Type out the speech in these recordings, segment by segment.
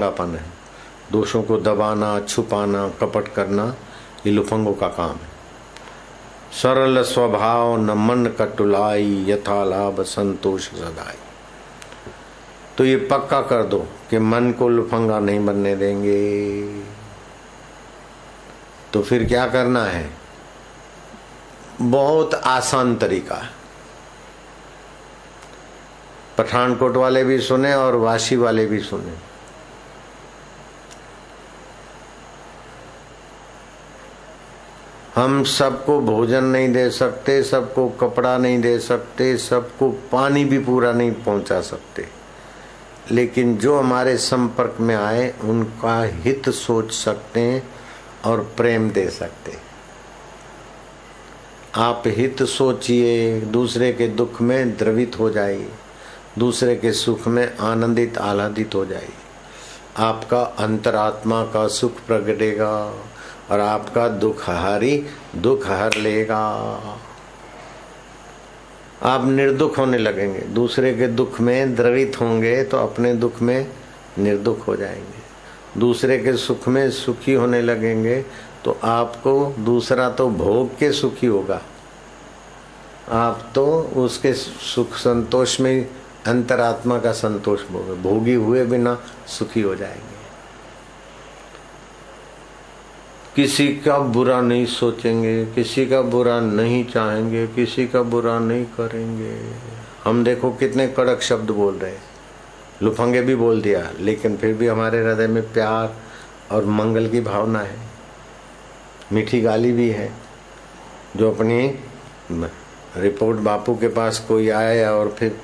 लुफंगापन है। दोषों को दबाना, छुपाना, कपट करना, ये लुफंगों का काम है। सरल स्वभाव न मन कटुलाई, यथा लाभ संतोष सदाई। तो ये पक्का कर दो कि मन को लुफंगा नहीं बनने देंगे। तो फिर क्या करना है? बहुत आसान तरीका है। पठानकोट वाले भी सुने और वाशी वाले भी सुने। हम सबको भोजन नहीं दे सकते, सबको कपड़ा नहीं दे सकते, सबको पानी भी पूरा नहीं पहुँचा सकते। लेकिन जो हमारे संपर्क में आए, उनका हित सोच सकते हैं और प्रेम दे सकते आप हित सोचिए, दूसरे के दुख में द्रवित हो जाइए, दूसरे के सुख में आनंदित, आह्लादित हो जाइए। आपका अंतरात्मा का सुख प्रगटेगा और आपका दुख हारी दुख हर लेगा। आप निर्दुख होने लगेंगे। दूसरे के दुख में द्रवित होंगे तो अपने दुख में निर्दुख हो जाएँगे। दूसरे के सुख में सुखी होने लगेंगे तो आपको दूसरा तो भोग के सुखी होगा। आप तो उसके सुख संतोष में अंतरात्मा का संतोष भोगे भोगी हुए बिना सुखी हो जाएँगे। किसी का बुरा नहीं सोचेंगे, किसी का बुरा नहीं चाहेंगे, किसी का बुरा नहीं करेंगे। हम देखो कितने कड़क शब्द बोल रहे हैं। लुफंगे भी बोल दिया, लेकिन फिर भी हमारे हृदय में प्यार और मंगल की भावना है। मीठी गाली भी है। जो अपनी रिपोर्ट बापू के पास कोई आया और फिर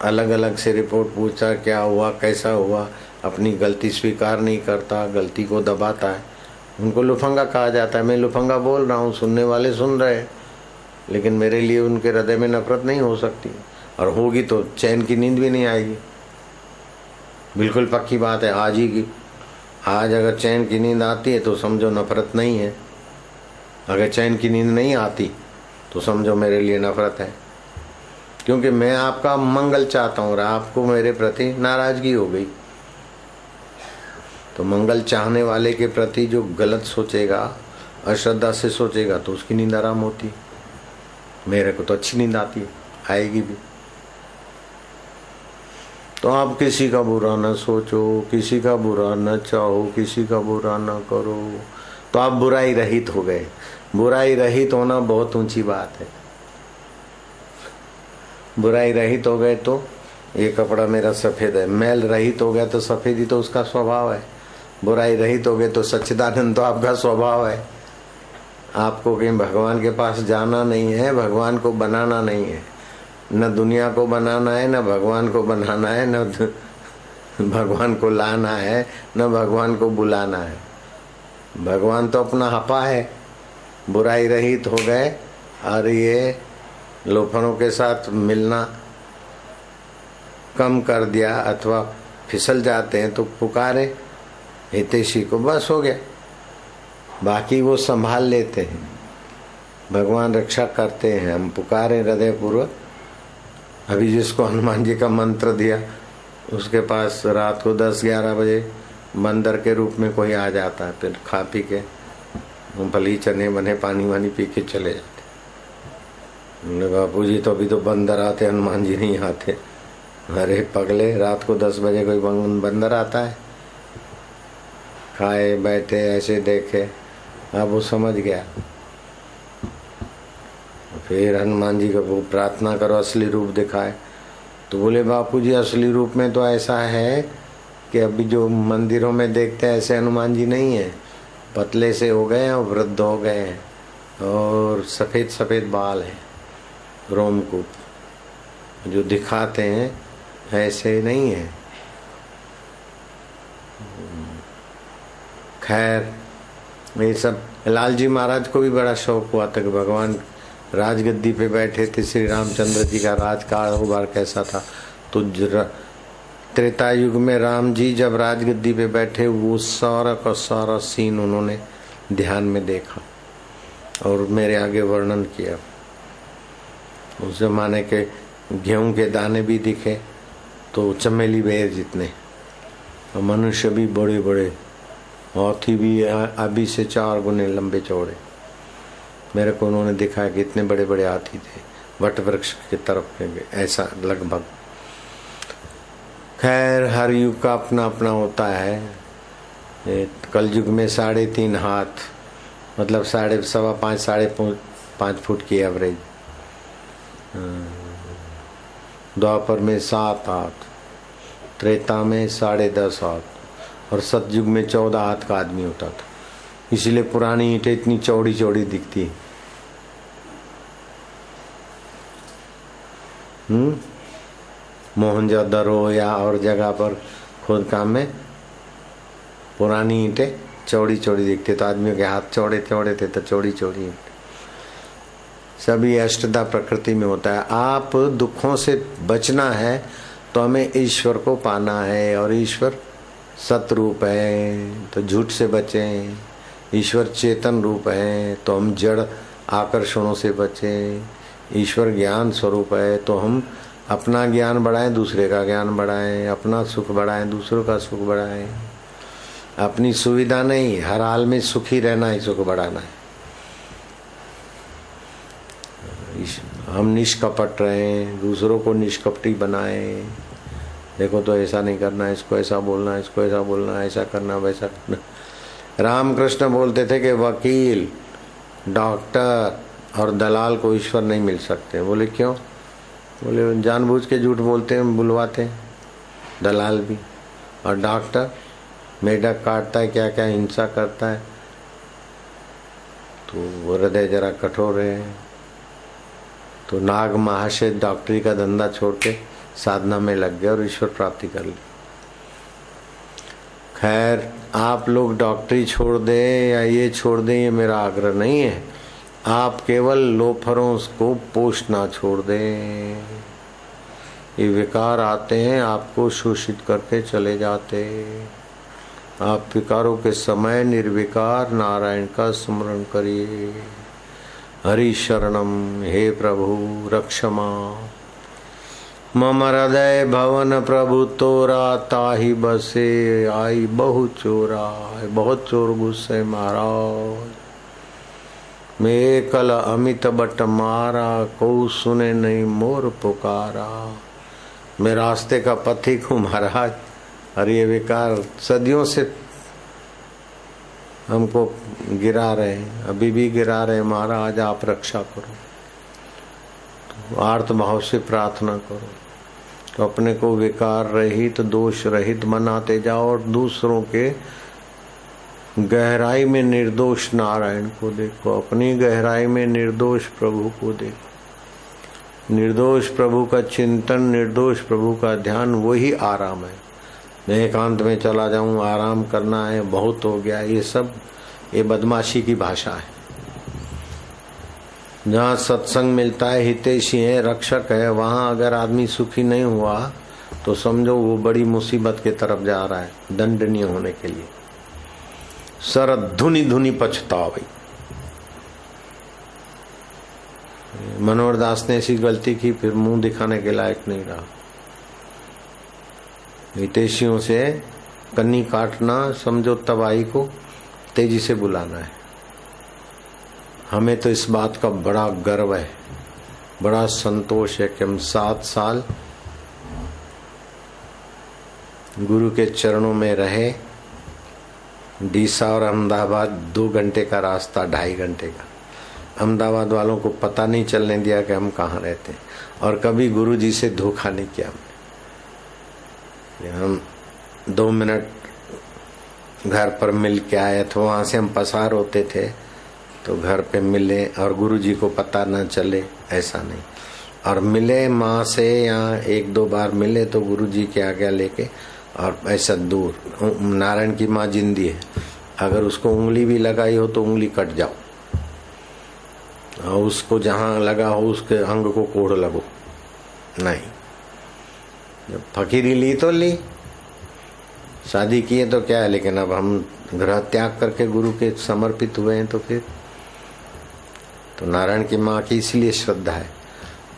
अलग अलग से रिपोर्ट पूछा, क्या हुआ, कैसा हुआ, अपनी गलती स्वीकार नहीं करता, गलती को दबाता है। उनको लुफंगा कहा जाता है। मैं लुफंगा बोल रहा हूँ, सुनने वाले सुन रहे हैं। लेकिन मेरे लिए उनके हृदय में नफरत नहीं हो सकती। और होगी तो चैन की नींद भी नहीं आएगी। बिल्कुल पक्की बात है, आज ही की आज अगर चैन की नींद आती है तो समझो नफरत नहीं है। अगर चैन की नींद नहीं आती तो समझो मेरे लिए नफरत है। क्योंकि मैं आपका मंगल चाहता हूँ और आपको मेरे प्रति नाराज़गी हो गई। तो मंगल चाहने वाले के प्रति जो गलत सोचेगा, अश्रद्धा से सोचेगा तो उसकी नींद आराम होती। मेरे को तो अच्छी नींद आती, आएगी भी। तो आप किसी का बुरा न सोचो, किसी का बुरा न चाहो, किसी का बुरा ना करो। तो आप बुराई रहित हो गए। बुराई रहित होना बहुत ऊँची बात है। बुराई रहित हो गए तो ये कपड़ा मेरा सफ़ेद है। मैल रहित हो गया तो सफेदी तो उसका स्वभाव है। बुराई रहित हो गए तो सच्चिदानंद तो आपका स्वभाव है। आपको कहीं भगवान के पास जाना नहीं है, भगवान को बनाना नहीं है। न दुनिया को बनाना है, न भगवान को बनाना है, न भगवान को लाना है, न भगवान को बुलाना है। भगवान तो अपना हपा है। बुराई रहित हो गए, और ये लोफरों के साथ मिलना कम कर दिया अथवा फिसल जाते हैं तो पुकारे। हितेशी को बस हो गया। बाकी वो संभाल लेते हैं। भगवान रक्षा करते हैं। हम पुकारें हृदय पूर्वक अभी जिसको हनुमान जी का मंत्र दिया, उसके पास रात को दस ग्यारह बजे बंदर के रूप में कोई आ जाता है। फिर खा पी के भली चने बने, पानी वानी पी के चले जाते बापू जी तो अभी तो बंदर आते, हनुमान जी नहीं आते। अरे, पगले, रात को दस बजे कोई बंदर आता है। खाए, बैठे, ऐसे देखे, अब वो समझ गया। फिर हनुमान जी को प्रार्थना करो, असली रूप दिखाए। तो बोले बापू जी असली रूप में तो ऐसा है कि अभी जो मंदिरों में देखते हैं, ऐसे हनुमान जी नहीं है। पतले से हो गए हैं और वृद्ध हो गए हैं और सफ़ेद सफ़ेद बाल हैं रोमकूप जो दिखाते हैं, ऐसे नहीं है। खैर ये सब, लालजी महाराज को भी बड़ा शौक हुआ था कि भगवान राजगद्दी पे बैठे थे, श्री रामचंद्र जी का राजकाल कारोबार कैसा था। तो त्रेता युग में राम जी जब राजगद्दी पे बैठे, वो सारा का सारा सीन उन्होंने ध्यान में देखा और मेरे आगे वर्णन किया। उस जमाने के गेहूँ के दाने भी दिखे तो चमेली बेर जितने, और मनुष्य भी बड़े बड़े हाथी भी अभी से चार गुने लंबे चौड़े। मेरे को उन्होंने दिखाया कि इतने बड़े बड़े हाथी थे वट वृक्ष की तरफ़ ऐसा लगभग। खैर, हर युग का अपना अपना होता है। कल युग में साढ़े तीन हाथ मतलब साढ़े सवा पाँच, साढ़े पाँच फुट की एवरेज द्वापर में सात हाथ, त्रेता में साढ़े दस हाथ। और सतयुग में चौदह हाथ का आदमी होता था। इसलिए पुरानी ईंटें इतनी चौड़ी चौड़ी दिखती है। हम्म? मोहनजोदड़ो या और जगह पर खुद काम में पुरानी ईंटें चौड़ी चौड़ी दिखते तो आदमियों के हाथ चौड़े चौड़े थे तो चौड़ी चौड़ी सभी अष्टदा प्रकृति में होता है। आप दुखों से बचना है तो हमें ईश्वर को पाना है और ईश्वर सतरूप है तो झूठ से बचें। ईश्वर चेतन रूप है तो हम जड़ आकर्षणों से बचें। ईश्वर ज्ञान स्वरूप है तो हम अपना ज्ञान बढ़ाएँ, दूसरे का ज्ञान बढ़ाएँ। अपना सुख बढ़ाएँ, दूसरों का सुख बढ़ाएँ। अपनी सुविधा नहीं, हर हाल में सुखी रहना ही सुख बढ़ाना है। हम निष्कपट रहें, दूसरों को निष्कपटी बनाए। देखो तो ऐसा नहीं करना, इसको ऐसा बोलना, इसको ऐसा बोलना, ऐसा करना, वैसा करना। रामकृष्ण बोलते थे कि वकील, डॉक्टर और दलाल को ईश्वर नहीं मिल सकते। बोले, क्यों? बोले, जानबूझ के झूठ बोलते हैं, बुलवाते हैं, दलाल भी। और डॉक्टर, मेढक काटता है क्या क्या हिंसा करता है? तो वो हृदय जरा कठोर है। तो नाग महाशय डॉक्टरी का धंधा छोड़ के साधना में लग गए और ईश्वर प्राप्ति कर ली। खैर, आप लोग डॉक्टरी छोड़ दे या ये छोड़ दें, ये मेरा आग्रह नहीं है। आप केवल लोफरों को पोषना छोड़ दें। ये विकार आते हैं, आपको शोषित करके चले जाते। आप विकारों के समय निर्विकार नारायण का स्मरण करिए। हरि शरणम, हे प्रभु, रक्षमा। मम हृदय भवन प्रभु तोरा ताही बसे, आई बहु चोरा, बहुत चोर गुस्से महाराज। मैं कल अमित बट मारा, को सुने नहीं मोर पुकारा। मैं रास्ते का पथिक हूँ महाराज अरे ये विकार सदियों से हमको गिरा रहे अभी भी गिरा रहे महाराज, आप रक्षा करो। तो आर्थ भाव से प्रार्थना करो। तो अपने को विकार रहित, दोष रहित मनाते जाओ और दूसरों के गहराई में निर्दोष नारायण को देखो। अपनी गहराई में निर्दोष प्रभु को देखो। निर्दोष प्रभु का चिंतन, निर्दोष प्रभु का ध्यान, वही आराम है। मैं एकांत में चला जाऊँ, आराम करना है, बहुत हो गया। ये सब, ये बदमाशी की भाषा है। जहाँ सत्संग मिलता है, हितेशी है, रक्षक है, वहाँ अगर आदमी सुखी नहीं हुआ तो समझो वो बड़ी मुसीबत के तरफ़ जा रहा है, दंडनीय होने के लिए। सर धुनी धुनी पछतावे। मनोहर दास ने ऐसी गलती की, फिर मुँह दिखाने के लायक नहीं रहा। हितेशियों से कन्नी काटना, समझो तबाही को तेज़ी से बुलाना है। हमें तो इस बात का बड़ा गर्व है, बड़ा संतोष है कि हम सात साल गुरु के चरणों में रहे। डीसा और अहमदाबाद दो घंटे का रास्ता, ढाई घंटे का। अहमदाबाद वालों को पता नहीं चलने दिया कि हम कहाँ रहते हैं। और कभी गुरु जी से धोखा नहीं किया हमने। हम दो मिनट घर पर मिल के आए तो वहाँ से हम पसार होते थे। तो घर पे मिले और गुरु जी को पता न चले, ऐसा नहीं। और मिले माँ से या एक दो बार मिले तो गुरु जी के आगे लेके, और ऐसा दूर। नारायण की माँ जिंदी है। अगर उसको उंगली भी लगाई हो तो उंगली कट जाओ। और उसको जहाँ लगा हो उसके अंग को कोड़ लगो। नहीं। जब फकीरी ली तो ली। शादी किए तो क्या है, लेकिन अब हम ग्रह त्याग करके गुरु के समर्पित हुए हैं तो फिर तो नारायण की माँ की इसलिए श्रद्धा है।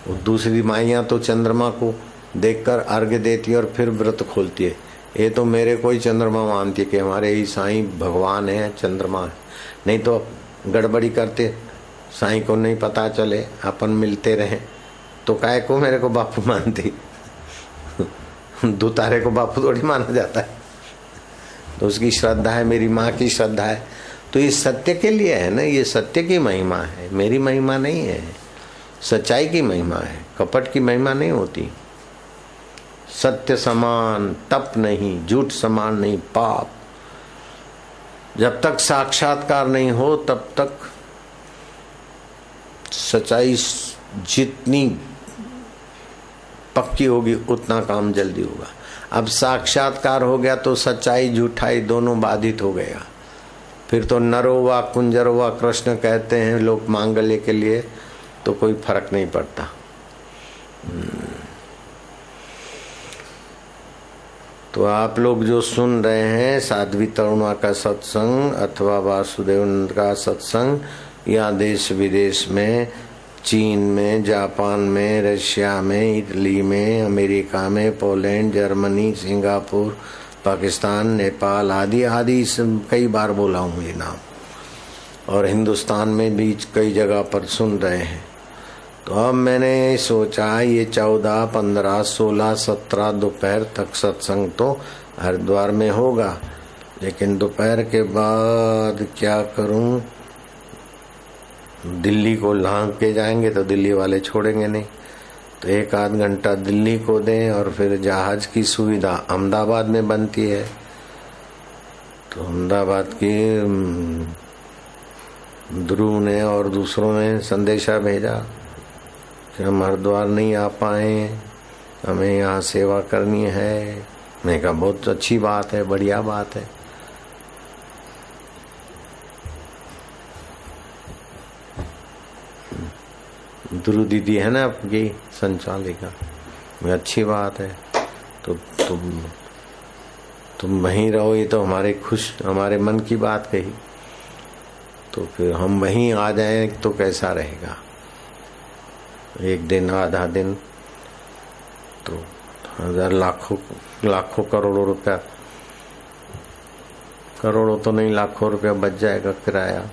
वो दूसरी माइया तो चंद्रमा को देखकर अर्घ्य देती है और फिर व्रत खोलती है। ये तो मेरे को ही चंद्रमा मानती है कि हमारे ही साईं भगवान है, चंद्रमा है। नहीं तो गड़बड़ी करते, साईं को नहीं पता चले, अपन मिलते रहे। तो काय को मेरे को बापू मानती? दुतारे को बापू थोड़ी माना जाता है। तो उसकी श्रद्धा है, मेरी माँ की श्रद्धा है। तो ये सत्य के लिए है ना, ये सत्य की महिमा है, मेरी महिमा नहीं है, सच्चाई की महिमा है, कपट की महिमा नहीं होती। सत्य समान, तप नहीं, झूठ समान नहीं, पाप। जब तक साक्षात्कार नहीं हो, तब तक सच्चाई जितनी पक्की होगी, उतना काम जल्दी होगा। अब साक्षात्कार हो गया तो सच्चाई झूठाई दोनों बाधित हो गया। फिर तो नरो व कुंजर कृष्ण कहते हैं लोग मांगल्य के लिए तो कोई फ़र्क नहीं पड़ता हम्म। तो आप लोग जो सुन रहे हैं, साध्वी तरुणा का सत्संग अथवा वासुदेव का सत्संग, या देश विदेश में, चीन में, जापान में, रशिया में, इटली में, अमेरिका में, Poland, Germany, Singapore Pakistan, Nepal आदि आदि कई बार बोला हूँ ये नाम। और हिंदुस्तान में भी कई जगह पर सुन रहे हैं। तो अब मैंने सोचा, ये चौदह, पंद्रह, सोलह, सत्रह दोपहर तक सत्संग तो हरिद्वार में होगा। लेकिन दोपहर के बाद क्या करूँ? दिल्ली को लांग के जाएँगे तो दिल्ली वाले छोड़ेंगे नहीं। तो एक आध घंटा दिल्ली को दें और फिर जहाज़ की सुविधा अहमदाबाद में बनती है। तो अहमदाबाद की ध्रुव ने और दूसरों ने संदेशा भेजा कि हम हरिद्वार नहीं आ पाए, हमें यहाँ सेवा करनी है। मैं कहा, बहुत अच्छी बात है, बढ़िया बात है। ध्रुव दीदी है ना आपकी? संचालिका अच्छी बात है। तो तुम तुम वहीं रहो, ये तो हमारे खुश, हमारे मन की बात कही। तो फिर हम वहीं आ जाएँ तो कैसा रहेगा? एक दिन, आधा दिन तो हज़ार लाखों लाखों करोड़ों रुपया। करोड़ों तो नहीं, लाखों रुपया बच जाएगा किराया।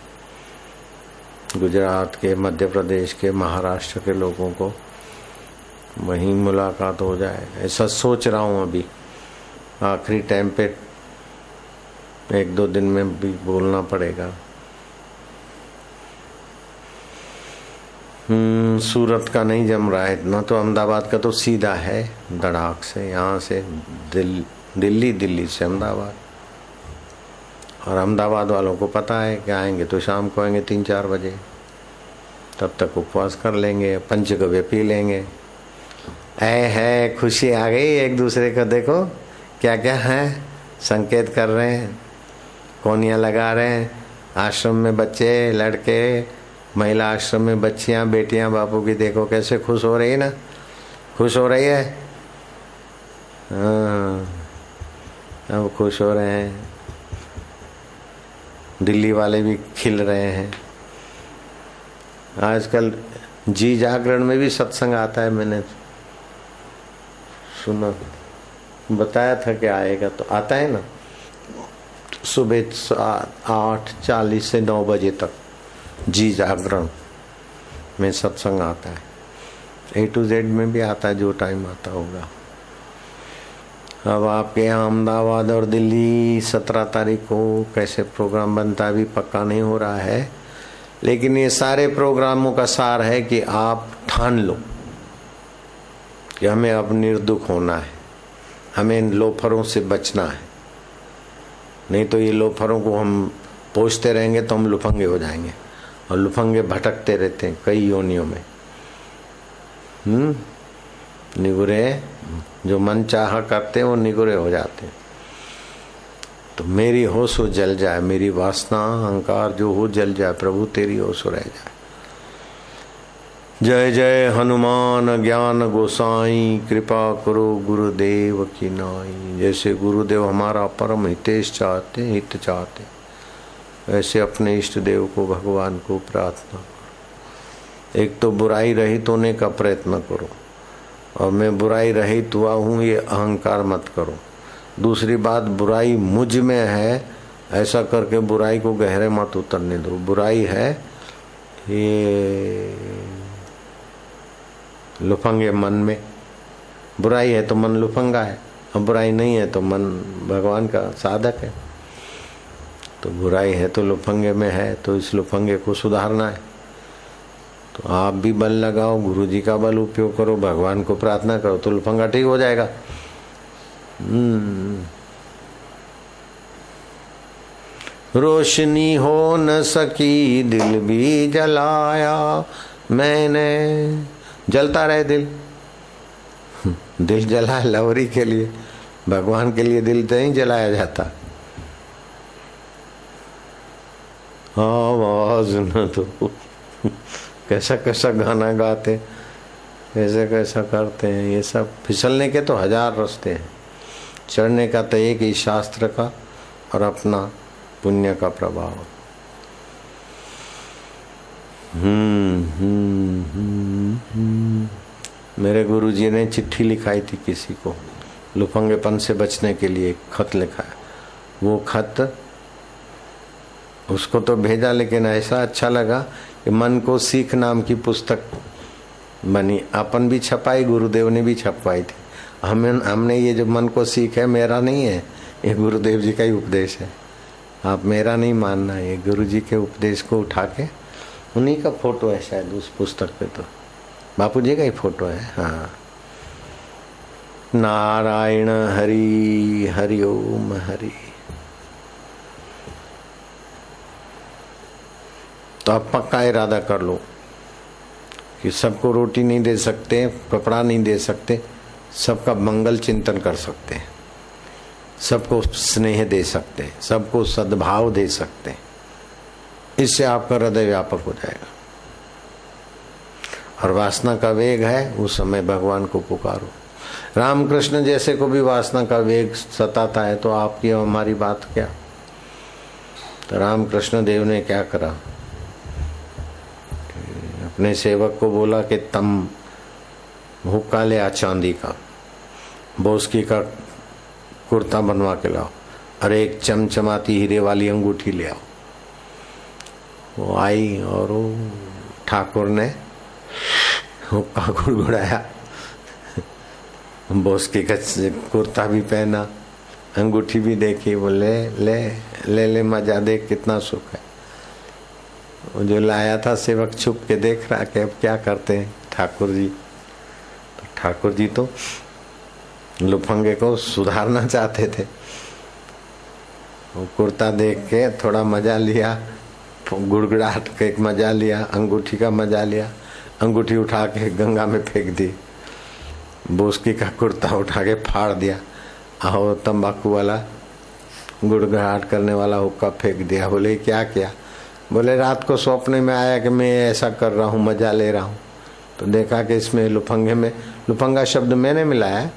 गुजरात के, मध्य प्रदेश के, महाराष्ट्र के लोगों को। वहीं मुलाकात हो जाए। ऐसा सोच रहा हूँ अभी। आखिरी टाइम पे एक दो दिन में भी बोलना पड़ेगा। हम्म सूरत का नहीं जम रहा है इतना तो अहमदाबाद का तो सीधा है धड़ाक से यहाँ से दिल, दिल्ली दिल्ली से अहमदाबाद। और अहमदाबाद वालों को पता है कि आएँगे तो शाम को आएँगे तीन चार बजे। तब तक उपवास कर लेंगे पंचगव्य पी लेंगे। ऐ है, खुशी आ गई एक दूसरे को, देखो क्या क्या है? संकेत कर रहे हैं, कोनिया लगा रहे हैं, आश्रम में बच्चे, लड़के, महिला आश्रम में बच्चियाँ, बेटियाँ, बापू की देखो कैसे खुश हो रही है ना? खुश हो रही है? हाँ अब खुश हो रहे हैं। दिल्ली वाले भी खिल रहे हैं। आजकल जी जागरण में भी सत्संग आता है मैंने सुना। बताया था कि आएगा तो आता है ना? सुबह आठ, चालीस से नौ बजे तक जी जागरण में सत्संग आता है। ए टू जेड में भी आता है, जो टाइम आता होगा। अब आपके यहाँ अहमदाबाद और दिल्ली सत्रह तारीख को कैसे प्रोग्राम बनता है, अभी पक्का नहीं हो रहा है। लेकिन ये सारे प्रोग्रामों का सार है कि आप ठान लो। कि हमें अब निर्दुख होना है। हमें इन लोफरों से बचना है। नहीं तो ये लोफरों को हम पोछते रहेंगे तो हम लुफंगे हो जाएँगे और लुफंगे भटकते रहते हैं कई योनियों में। हम्म? निगुरे, जो मन चाह करते हैं वो निगुरे हो जाते हैं। तो मेरी होश हो जल जाए, मेरी वासना, अहंकार जो हो जल जाए, प्रभु तेरी होश रह जाए। जय जय हनुमान ज्ञान गोसाई, कृपा करो गुरुदेव की नाई। जैसे गुरुदेव हमारा परम हितेश चाहते, हित चाहते, वैसे अपने इष्ट देव को भगवान को प्रार्थना करो। एक तो बुराई रहित होने का प्रयत्न करो, और मैं बुराई रहित हुआ हूँ, ये अहंकार मत करो। दूसरी बात, बुराई मुझमें है, ऐसा करके बुराई को गहरे मत उतरने दो। बुराई है, ये लुफंगे मन में। बुराई है तो मन लुफंगा है, और बुराई नहीं है तो मन भगवान का साधक है। तो बुराई है तो लुफंगे में है तो इस लुफंगे को सुधारना है। तो आप भी बल लगाओ गुरु जी का बल उपयोग करो, भगवान को प्रार्थना करो तो लुफंगा ठीक हो जाएगा। हम्म। रोशनी हो न सकी, दिल भी जलाया मैंने। जलता रहे दिल। दिल जला लवरी के लिए, भगवान के लिए दिल नहीं जलाया जाता। आवाज़ न तो कैसा कैसा गाना गाते कैसे कैसा करते हैं, ये सब फिसलने के तो हज़ार रास्ते हैं। चढ़ने का तो एक ही शास्त्र का और अपना पुण्य का प्रभाव हम्म हम्म हम्म, हम्म। मेरे गुरुजी ने चिट्ठी लिखाई थी किसी को, लुफंगेपन से बचने के लिए खत लिखा वो खत उसको तो भेजा, लेकिन ऐसा अच्छा लगा कि मन को सीख नाम की पुस्तक बनी। अपन भी छपाई, गुरुदेव ने भी छपवाई थी। हमें हमने ये जो मन को सीख है, मेरा नहीं है, ये गुरुदेव जी का ही उपदेश है। आप मेरा नहीं मानना, ये गुरु जी के उपदेश को उठा के उन्हीं का फ़ोटो है शायद उस पुस्तक पे तो। बापू जी का ही फ़ोटो है हाँ। नारायण हरि हरि ओम हरि। तो आप पक्का इरादा कर लो कि सबको रोटी नहीं दे सकते, कपड़ा नहीं दे सकते, सबका मंगल चिंतन कर सकते सबको स्नेह दे सकते हैं, सबको सद्भाव दे सकते हैं। इससे आपका हृदय व्यापक हो जाएगा। और वासना का वेग है, उस समय भगवान को पुकारो। रामकृष्ण जैसे को भी वासना का वेग सताता है तो आपकी हमारी बात क्या? तो रामकृष्ण देव ने क्या करा? अपने सेवक को बोला कि तम हुक्का ले आ चांदी का, बोस्की का कुर्ता बनवा के लाओ, और एक चमचमाती हीरे वाली अंगूठी ले आओ। वो आई और वो ठाकुर ने हुक्का गुड़गुड़ाया बोस्की का कुर्ता भी पहना, अंगूठी भी देखी बोले ले ले ले, मज़ा देख कितना सुख है। वो जो लाया था सेवक छुप के देख रहा कि अब क्या करते हैं ठाकुर जी। तो ठाकुर जी तो लुफंगे को सुधारना चाहते थे। वो कुर्ता देख के थोड़ा मज़ा लिया गुड़गुड़ाहट के एक मज़ा लिया, अंगूठी का मज़ा लिया। अंगूठी उठा के गंगा में फेंक दी। बोस्की का कुर्ता उठा के फाड़ दिया। आओ तंबाकू वाला गुड़गड़ाहट करने वाला हुक्का फेंक दिया। बोले, क्या किया? बोले, रात को सपने में आया कि मैं ऐसा कर रहा हूँ, मज़ा ले रहा हूँ। तो देखा कि इसमें लुफंगे में, लुफंगा शब्द मैंने मिलाया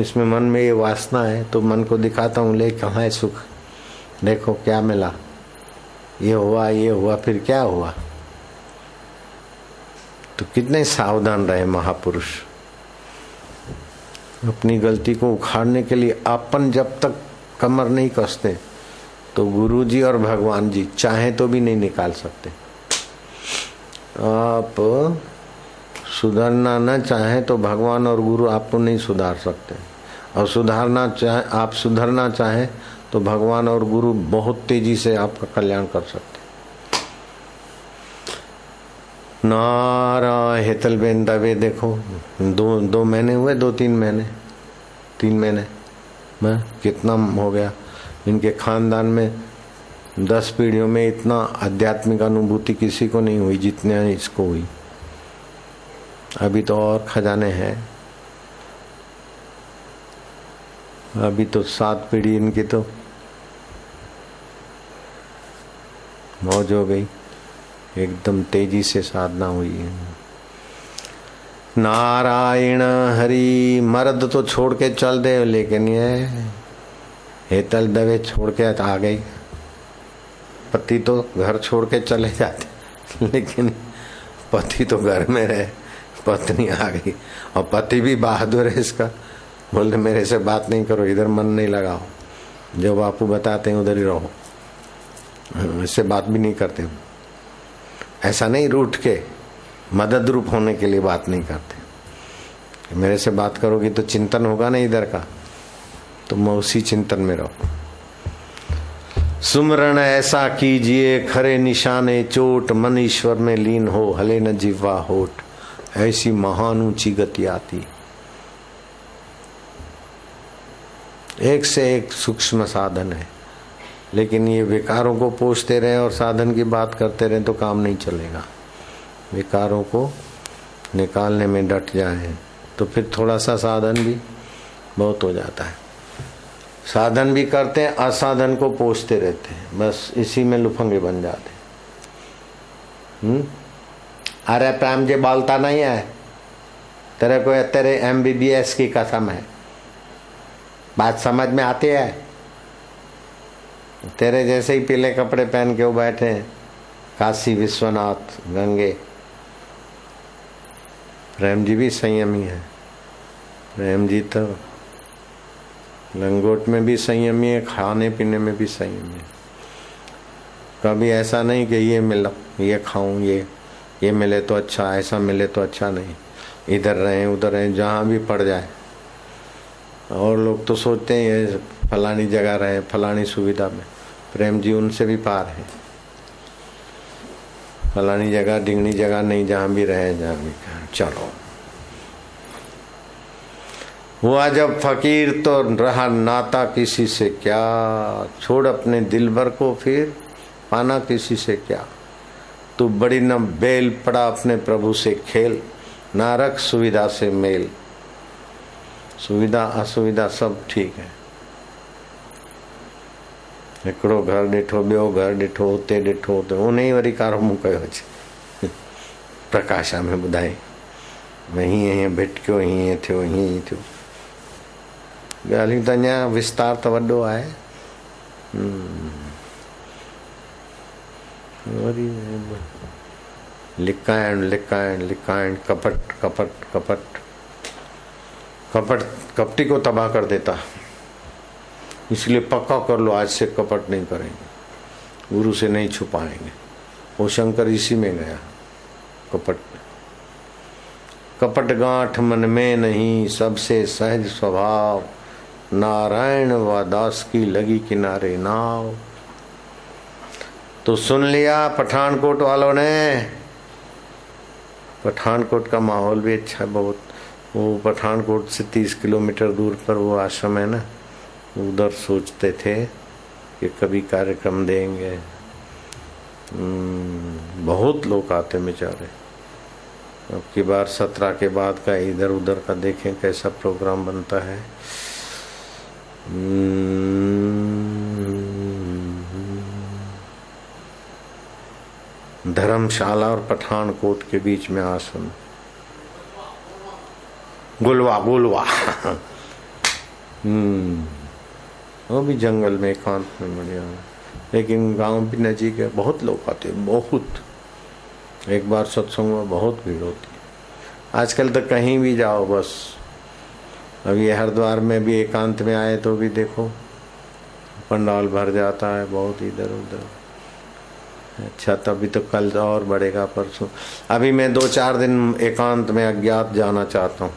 इसमें मन में ये वासना है तो मन को दिखाता हूँ, ले, कहाँ है सुख? देखो, क्या मिला? ये हुआ ये हुआ, फिर क्या हुआ? तो कितने सावधान रहे महापुरुष। अपनी गलती को उखाड़ने के लिए अपन जब तक कमर नहीं कसते तो गुरु जी और भगवान जी चाहे तो भी नहीं निकाल सकते। आप सुधरना न चाहे तो भगवान और गुरु आपको नहीं सुधार सकते। और सुधारना चाहे, आप सुधरना चाहे तो भगवान और गुरु बहुत तेज़ी से आपका कल्याण कर सकते नारा हेतल बेन दबे देखो। दो दो महीने हुए, दो तीन महीने तीन महीने। मैं कितना हो गया। इनके खानदान में दस पीढ़ियों में इतना आध्यात्मिक अनुभूति किसी को नहीं हुई जितने इसको हुई। अभी तो और खजाने हैं। अभी तो सात पीढ़ी इनकी तो मौज हो गई। एकदम तेज़ी से साधना हुई है। नारायण हरि, मर्द तो छोड़ के चल दे, लेकिन ये हेतल दवे छोड़ के आ गई। पति तो घर छोड़ के चले जाते, लेकिन पति तो घर में रहे, पत्नी आ गई। और पति भी बहादुर है इसका। बोलते मेरे से बात नहीं करो, इधर मन नहीं लगाओ। जो बापू बताते हैं, उधर ही रहो। इससे बात भी नहीं करते हम। ऐसा नहीं, रूठ के मदद रूप होने के लिए बात नहीं करते। मेरे से बात करोगी तो चिंतन होगा ना इधर का। तो मैं उसी चिंतन में रहो। सुमरण, ऐसा कीजिए, खरे निशाने चोट, मन ईश्वर में लीन हो, हले न जीवा होठ। ऐसी महान ऊँची गति आती। एक से एक सूक्ष्म साधन है। लेकिन ये विकारों को पोषते रहे और साधन की बात करते रहे तो काम नहीं चलेगा। विकारों को निकालने में डट जाए तो फिर थोड़ा सा साधन भी बहुत हो जाता है। साधन भी करते हैं, असाधन को पोषते रहते हैं, बस इसी में लुफंगे बन जाते हम्म? अरे प्रेम जे बालता नहीं है। तेरे को तेरे एम बी बी एस की कसम है। बात समझ में आती है? तेरे जैसे ही पीले कपड़े पहन के वो बैठे हैं। काशी विश्वनाथ गंगे। प्रेम जी भी संयमी है। प्रेम जी तो लंगोट में भी संयमी है, खाने पीने में भी संयमी है। कभी ऐसा नहीं कि ये मिला, ये खाऊं, ये ये मिले तो अच्छा ऐसा मिले तो अच्छा नहीं। इधर रहें, उधर रहें, जहाँ भी पड़ जाए। और लोग तो सोचते हैं फलानी जगह रहे, फलानी सुविधा में। प्रेम जी उनसे भी पार है। फलानी जगह, डिंगनी जगह नहीं, जहाँ भी रहे, जहाँ भी चलो। हुआ जब फकीर तो रहा नाता किसी से क्या? छोड़ अपने दिल भर को फिर, पाना किसी से क्या? तू बड़ी न बेल पड़ा अपने प्रभु से खेल, ना रख सुविधा से मेल। सुविधा, असुविधा सब ठीक है। हिकिड़ो घर ॾिठो, ॿियो घर ॾिठो हुते ॾिठो, त उन ई वरी कारो कयो अचे। प्रकाशा में ॿुधाई भई हीअं हीअं भिटकियो, हीअं थियो हीअं थियो। ॻाल्हियूं त अञा विस्तार त वॾो आहे। वरी लिकाइण लिकाइण लिकाइण, कपट कपट कपट। कपट, कपटी को तबाह कर देता। इसलिए पक्का कर लो, आज से कपट नहीं करेंगे। गुरु से नहीं छुपाएँगे। वो शंकर इसी में गया, कपट। कपट गांठ मन में नहीं, सबसे सहज स्वभाव। नारायण व दास की लगी किनारे नाव। तो सुन लिया, पठानकोट वालों ने। पठानकोट का माहौल भी अच्छा बहुत। वो पठानकोट से तीस किलोमीटर दूर पर वो आश्रम है ना? उधर सोचते थे कि कभी कार्यक्रम देंगे। हम्म, बहुत लोग आते बेचारे। अब की बार सत्रह के बाद का इधर उधर का देखें कैसा प्रोग्राम बनता है। हम्म, धर्मशाला और पठानकोट के बीच में आसन गुलवा गुलवा। हम्म वो भी जंगल में एकांत में, बढ़िया। लेकिन गाँव भी नजीक है, बहुत लोग आते हैं, बहुत। एक बार सत्संग में बहुत भीड़ होती है। आजकल तो कहीं भी जाओ बस। अभी हरिद्वार में भी एकांत में आए तो भी देखो। पंडाल भर जाता है, बहुत इधर उधर। अच्छा तभी तो कल और बढ़ेगा, परसों। अभी मैं दो चार दिन एकांत में अज्ञात जाना चाहता हूँ।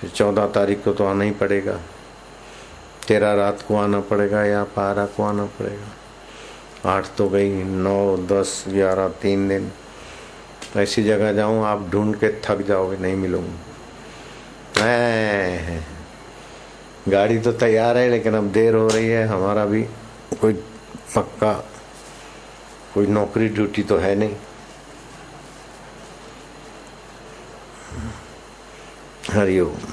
फिर चौदह तारीख को तो आना ही पड़ेगा। तेरह रात को आना पड़ेगा या बारह को आना पड़ेगा। आठ तो गई, नौ, दस, ग्यारह, तीन दिन। ऐसी जगह जाऊँ, आप ढूंढ के थक जाओगे, नहीं मिलूँगी। गाड़ी तो तैयार है, लेकिन अब देर हो रही है। हमारा भी कोई पक्का, कोई नौकरी ड्यूटी तो है नहीं। हरिओम।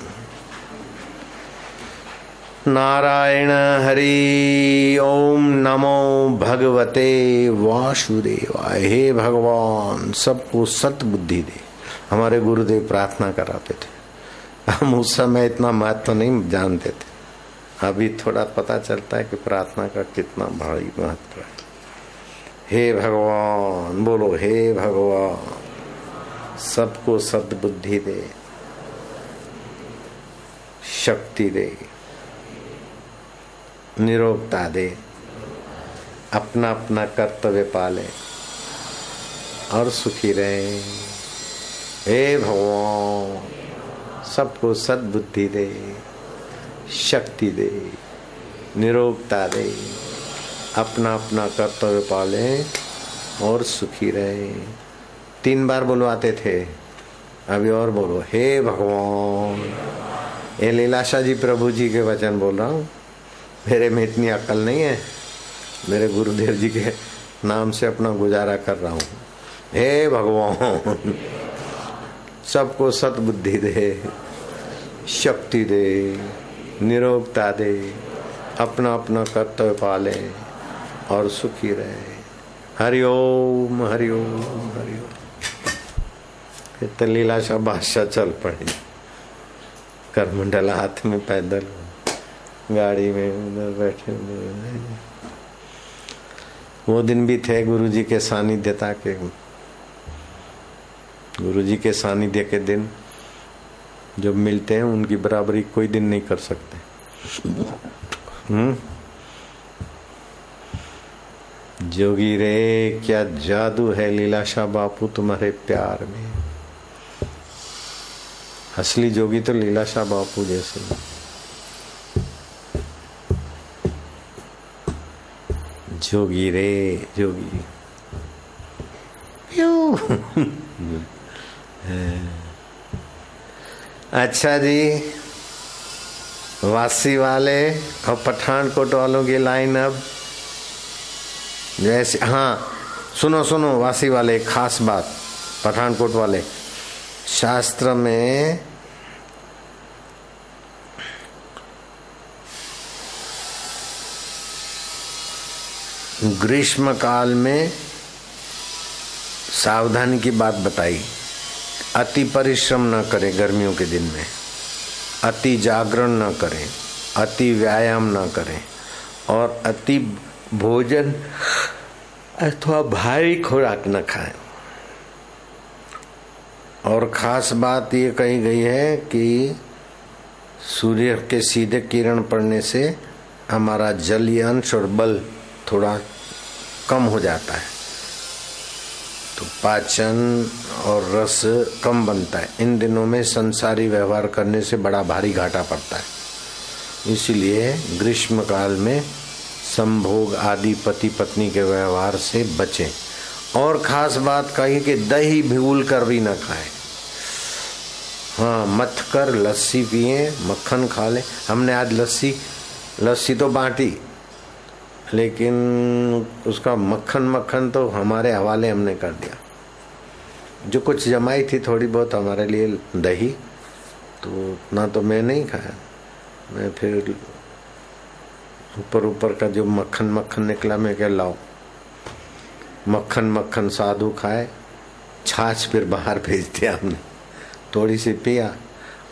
नारायण हरि ओम नमो भगवते वासुदेवाय। हे भगवान, सबको सत बुद्धि दे। हमारे गुरुदेव प्रार्थना कराते थे। हम उस समय इतना महत्व नहीं जानते थे। अभी थोड़ा पता चलता है कि प्रार्थना का कितना भारी महत्व है। हे भगवान, बोलो, हे भगवान, सबको सद्बुद्धि दे, शक्ति दे। निरोगता दे। अपना अपना कर्तव्य पाले और सुखी रहे। हे भगवान, सबको सद्बुद्धि दे, शक्ति दे, निरोगता दे। अपना अपना कर्तव्य पाले और सुखी रहे। तीन बार बुलवाते थे, अभी और बोलो, हे भगवान। ये लीलाशा जी प्रभु जी के वचन बोल रहा हूँ। मेरे में इतनी अकल नहीं है। मेरे गुरुदेव जी के नाम से अपना गुजारा कर रहा हूँ। हे भगवान, सबको सतबुद्धि दे, शक्ति दे, निरोगता दे अपना अपना कर्तव्य पाले और सुखी रहे। हरिओम हरिओम हरिओम तो लीलाशा बादशाह चल पड़े। करमंडल हाथ में पैदल। गाड़ी में, उधर बैठे हुए। वो दिन भी थे गुरु जी के सानिध्यता के। गुरु जी के सानिध्य के दिन जब मिलते हैं, उनकी बराबरी कोई दिन नहीं कर सकते। हम्म? जोगी रे, क्या जादू है लीलाशाह बापू तुम्हारे प्यार में? असली जोगी तो लीलाशाह बापू जैसे जोगी रे जोगी अच्छा जी वासी वाले और पठानकोट वालों की लाइन अब जैसे हाँ सुनो सुनो वासी वाले खास बात पठानकोट वाले शास्त्र में ग्रीष्म काल में सावधानी की बात बताई। अति परिश्रम न करें गर्मियों के दिन में। अति जागरण न करें। अति व्यायाम न करें। और अति भोजन अथवा भारी खुराक न खाएँ। और खास बात ये कही गई है कि सूर्य के सीधे किरण पड़ने से हमारा जलीय अंश और बल थोड़ा कम हो जाता है। तो पाचन और रस कम बनता है। इन दिनों में संसारी व्यवहार करने से बड़ा भारी घाटा पड़ता है। इसीलिए ग्रीष्म काल में संभोग आदि पति पत्नी के व्यवहार से बचें। और खास बात कही कि दही भिगुल कर भी ना खाए। हाँ मथ कर, लस्सी पिए, मक्खन खा लें। हमने आज लस्सी लस्सी तो बांटी। लेकिन उसका मक्खन मक्खन तो हमारे हवाले हमने कर दिया। जो कुछ जमाई थी थोड़ी बहुत हमारे लिए दही तो ना तो मैं नहीं खाया। मैं फिर ऊपर ऊपर का जो मक्खन मक्खन निकला, मैं क्या लाओ मक्खन मक्खन साधु खाए, छाछ फिर बाहर भेज दिया हमने, थोड़ी सी पिया,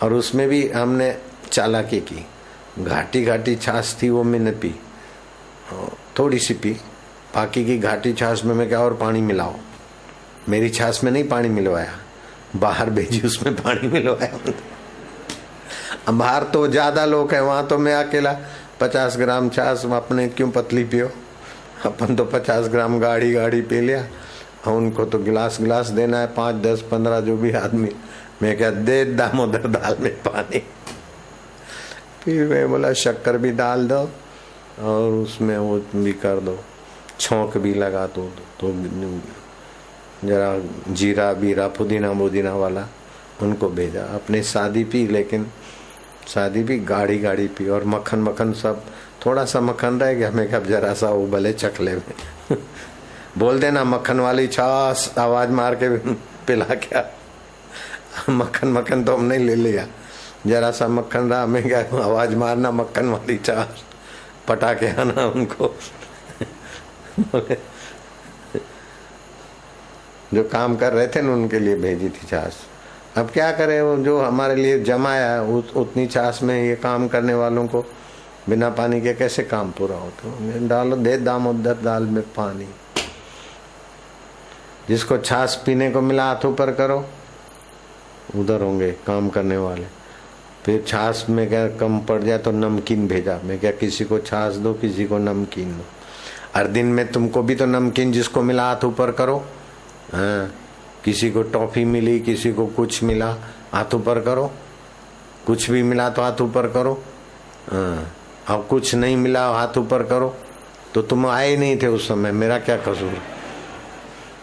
और उसमें भी हमने चालाकी की। घाटी घाटी छाछ थी, वो मैंने पी। थोड़ी सी पी। बाकी की घाटी छाछ में मैं क्या और पानी मिलाओ मेरी छाछ में नहीं पानी मिलवाया। बाहर भेजी, उसमें पानी मिलवाया। बाहर तो ज़्यादा लोग हैं, वहाँ तो मैं अकेला। पचास ग्राम छाछ अपने क्यों पतली पियो? अपन तो पचास ग्राम गाड़ी गाड़ी पी लिया। और उनको तो गिलास गिलास देना है, पाँच, दस, पंद्रह जो भी आदमी। मैं क्या दे दामोदर दाल में पानी? फिर मैं बोला, शक्कर भी डाल दो। और उसमें वो भी कर दो। छोंक भी लगा दो तो जरा जीरा बीरा, पुदीना मुदीना वाला उनको भेजा। अपने शादी पी, लेकिन शादी भी गाढ़ी गाढ़ी पी और मक्खन मक्खन सब थोड़ा सा मक्खन रह गया। मैं कब जरा सा वो भले चखले में। बोल देना, मक्खन वाली छास आवाज़ मार के पिला क्या? मक्खन मक्खन तो हमने ले लिया। जरा सा मक्खन रहा, मैं क्या आवाज़ मारना, मक्खन वाली छास पटाखे आना उनको। जो काम कर रहे थे ना उनके लिए भेजी थी छाछ। अब क्या करें वो जो हमारे लिए जमाया उत, उतनी छाछ में ये काम करने वालों को बिना पानी के कैसे काम पूरा हो? तो डालो दे दाम उधर दाल में पानी। जिसको छाछ पीने को मिला हाथ ऊपर करो उधर होंगे काम करने वाले। फिर छाछ में क्या कम पड़ जाए तो नमकीन भेजा। मैं क्या किसी को छाछ दो, किसी को नमकीन दो? हर दिन में तुमको भी तो नमकीन जिसको मिला, हाथ ऊपर करो। हाँ किसी को टॉफी मिली, किसी को कुछ मिला, हाथ ऊपर करो। कुछ भी मिला तो हाथ ऊपर करो। हाँ अब कुछ नहीं मिला, हाथ ऊपर करो। तो तुम आए नहीं थे उस समय, मेरा क्या कसूर?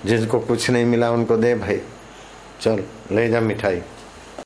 जिनको कुछ नहीं मिला, उनको दे भाई। चल, ले जा मिठाई।